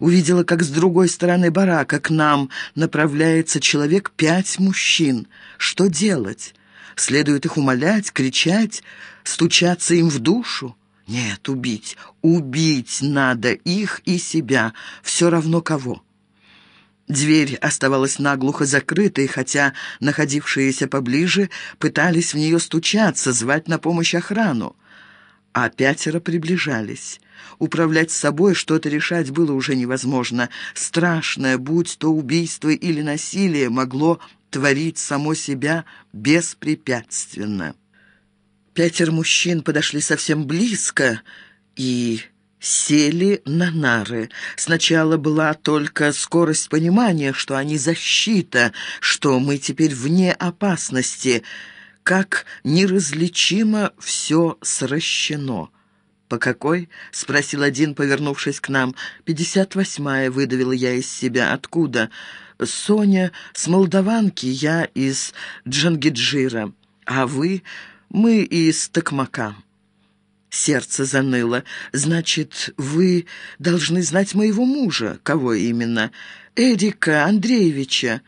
увидела, как с другой стороны барака к нам направляется человек пять мужчин. Что делать? Следует их умолять, кричать, стучаться им в душу? Нет, убить, убить надо их и себя, все равно кого. Дверь оставалась наглухо закрытой, хотя находившиеся поближе пытались в нее стучаться, звать на помощь охрану. А пятеро приближались. Управлять собой, что-то решать было уже невозможно. Страшное, будь то убийство или насилие, могло творить само себя беспрепятственно. Пятеро мужчин подошли совсем близко и сели на нары. Сначала была только скорость понимания, что они защита, что мы теперь вне опасности, как неразличимо все сращено. «По какой?» — спросил один, повернувшись к нам. «Пятьдесят восьмая», — выдавила я из себя. «Откуда?» «Соня с Молдаванки, я из Джангиджира. А вы?» «Мы из Токмака». Сердце заныло. «Значит, вы должны знать моего мужа». «Кого именно?» «Эрика Андреевича».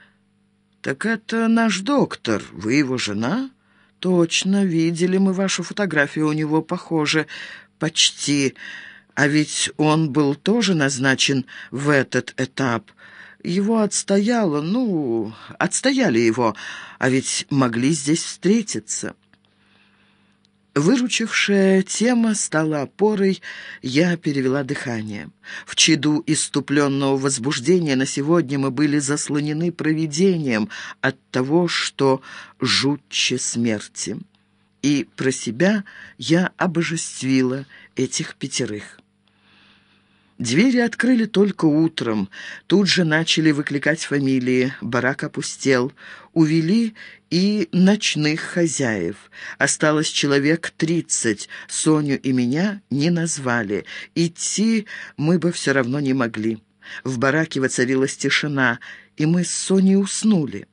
«Так это наш доктор. Вы его жена?» «Точно, видели мы вашу фотографию, у него похоже. Почти. А ведь он был тоже назначен в этот этап. Его отстояло, ну, отстояли его, а ведь могли здесь встретиться». Выручившая тема стала опорой, я перевела дыхание. В чаду иступленного возбуждения на сегодня мы были заслонены провидением от того, что жутче смерти. И про себя я обожествила этих пятерых. Двери открыли только утром. Тут же начали выкликать фамилии. Барак опустел. Увели и ночных хозяев. Осталось человек тридцать. Соню и меня не назвали. Идти мы бы все равно не могли. В бараке воцарилась тишина, и мы с Соней уснули.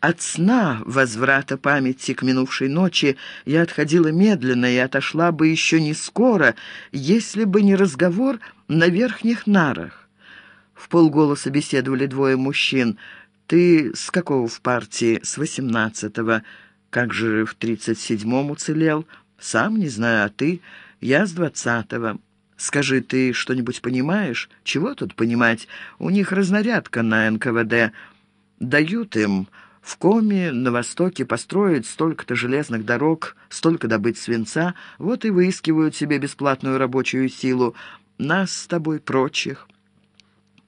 От сна, возврата памяти к минувшей ночи, я отходила медленно и отошла бы еще не скоро, если бы не разговор на верхних нарах. В полголоса беседовали двое мужчин. «Ты с какого в партии?» «С восемнадцатого». «Как же в тридцать седьмом уцелел?» «Сам не знаю, а ты?» «Я с двадцатого». «Скажи, ты что-нибудь понимаешь?» «Чего тут понимать? У них разнарядка на НКВД. Дают им...» В Коме на востоке построить столько-то железных дорог, столько добыть свинца, вот и выискивают себе бесплатную рабочую силу. Нас с тобой прочих.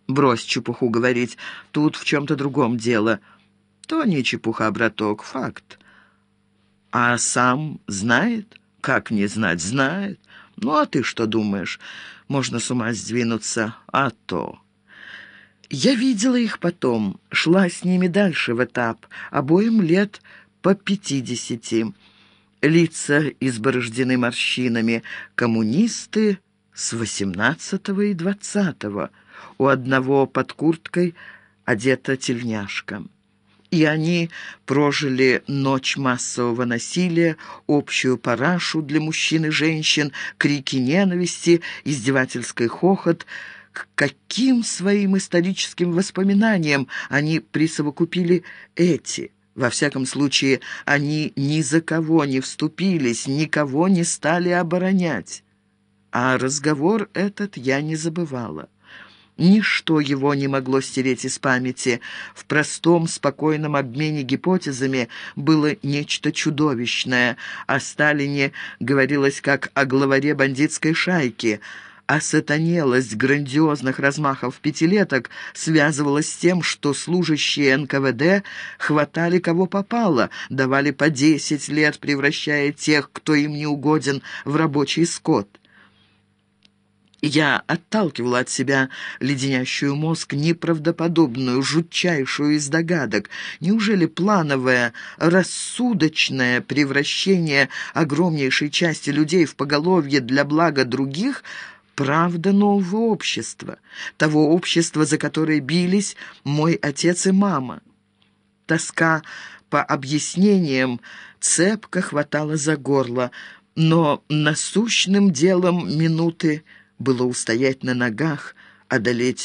Брось чепуху говорить, тут в чем-то другом дело. То не чепуха, браток, факт. А сам знает? Как не знать? Знает. Ну, а ты что думаешь? Можно с ума сдвинуться, а то... Я видела их потом, шла с ними дальше в этап, обоим лет по пятидесяти. Лица изборождены морщинами, коммунисты с восемнадцатого и двадцатого. У одного под курткой одета тельняшка. И они прожили ночь массового насилия, общую парашу для мужчин и женщин, крики ненависти, издевательский хохот — каким своим историческим воспоминаниям они присовокупили эти. Во всяком случае, они ни за кого не вступились, никого не стали оборонять. А разговор этот я не забывала. Ничто его не могло стереть из памяти. В простом, спокойном обмене гипотезами было нечто чудовищное. О Сталине говорилось как о главаре бандитской шайки – осатанелость грандиозных размахов пятилеток связывалась с тем, что служащие НКВД хватали кого попало, давали по десять лет, превращая тех, кто им не угоден, в рабочий скот. Я отталкивала от себя леденящую мозг неправдоподобную, жутчайшую из догадок. Неужели плановое, рассудочное превращение огромнейшей части людей в поголовье для блага других – правда нового общества, того общества, за которое бились мой отец и мама. Тоска по объяснениям цепко хватала за горло, но насущным делом минуты было устоять на ногах, одолеть